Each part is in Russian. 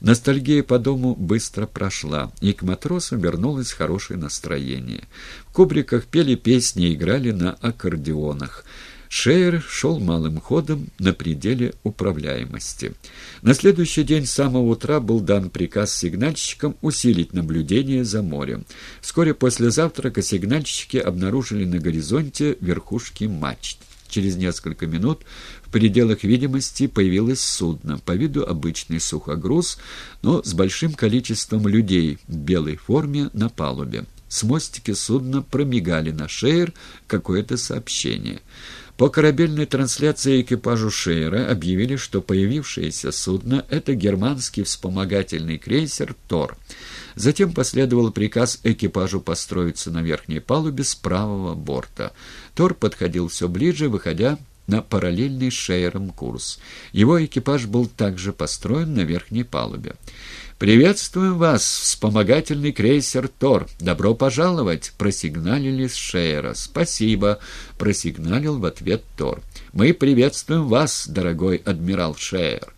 Ностальгия по дому быстро прошла, и к матросам вернулось хорошее настроение. В кубриках пели песни и играли на аккордеонах. Шейер шел малым ходом на пределе управляемости. На следующий день с самого утра был дан приказ сигнальщикам усилить наблюдение за морем. Вскоре после завтрака сигнальщики обнаружили на горизонте верхушки мачт. Через несколько минут в пределах видимости появилось судно, по виду обычный сухогруз, но с большим количеством людей в белой форме на палубе. С мостики судна промигали на шеер какое-то сообщение. По корабельной трансляции экипажу Шейера объявили, что появившееся судно — это германский вспомогательный крейсер «Тор». Затем последовал приказ экипажу построиться на верхней палубе с правого борта. «Тор» подходил все ближе, выходя на параллельный Шейером курс. Его экипаж был также построен на верхней палубе. «Приветствуем вас, вспомогательный крейсер «Тор». Добро пожаловать!» — просигналили с Шейера. «Спасибо!» — просигналил в ответ Тор. «Мы приветствуем вас, дорогой адмирал Шейер!»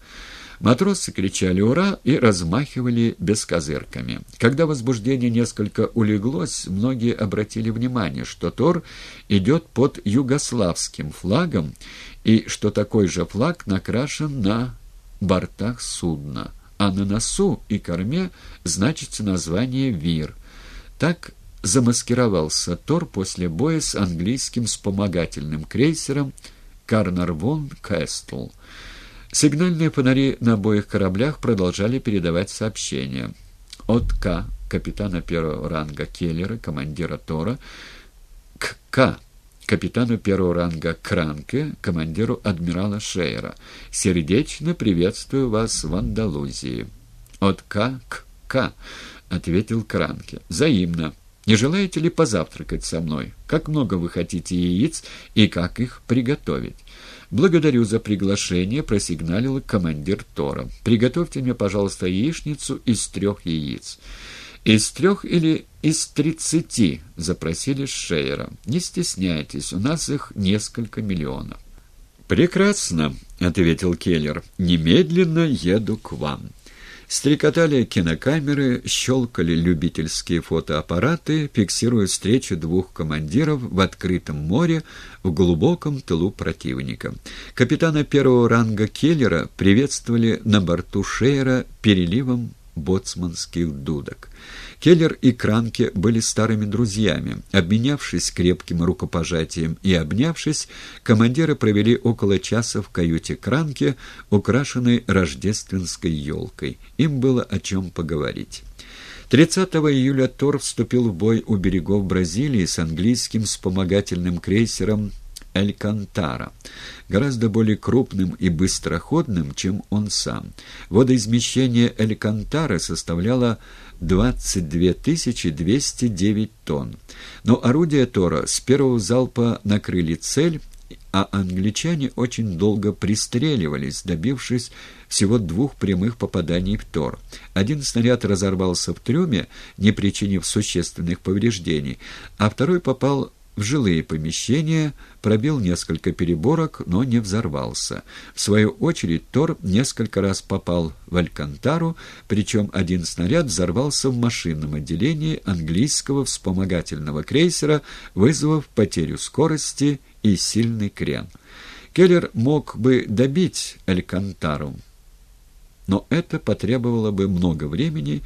Матросы кричали «Ура!» и размахивали бескозырками. Когда возбуждение несколько улеглось, многие обратили внимание, что Тор идет под югославским флагом и что такой же флаг накрашен на бортах судна а на носу и корме значится название «Вир». Так замаскировался Тор после боя с английским вспомогательным крейсером «Карнарвон Кэстл». Сигнальные фонари на обоих кораблях продолжали передавать сообщения. От К, капитана первого ранга Келлера, командира Тора, к К, капитану первого ранга Кранке, командиру адмирала Шейера. «Сердечно приветствую вас в Андалузии». «От К к К», — ответил Кранке. «Взаимно. Не желаете ли позавтракать со мной? Как много вы хотите яиц и как их приготовить?» «Благодарю за приглашение», — просигналил командир Тора. «Приготовьте мне, пожалуйста, яичницу из трех яиц». «Из трех или из тридцати?» — запросили Шейера. «Не стесняйтесь, у нас их несколько миллионов». «Прекрасно», — ответил Келлер. «Немедленно еду к вам». Стрекотали кинокамеры, щелкали любительские фотоаппараты, фиксируя встречу двух командиров в открытом море в глубоком тылу противника. Капитана первого ранга Келлера приветствовали на борту Шейера переливом боцманских дудок. Келлер и Кранке были старыми друзьями. Обменявшись крепким рукопожатием и обнявшись, командиры провели около часа в каюте Кранке, украшенной рождественской елкой. Им было о чем поговорить. 30 июля Тор вступил в бой у берегов Бразилии с английским вспомогательным крейсером Элькантара, гораздо более крупным и быстроходным, чем он сам. Водоизмещение Элькантара составляло 22 209 тонн. Но орудия Тора с первого залпа накрыли цель, а англичане очень долго пристреливались, добившись всего двух прямых попаданий в Тор. Один снаряд разорвался в трюме, не причинив существенных повреждений, а второй попал в жилые помещения, пробил несколько переборок, но не взорвался. В свою очередь Тор несколько раз попал в Алькантару, причем один снаряд взорвался в машинном отделении английского вспомогательного крейсера, вызвав потерю скорости и сильный крен. Келлер мог бы добить Алькантару, но это потребовало бы много времени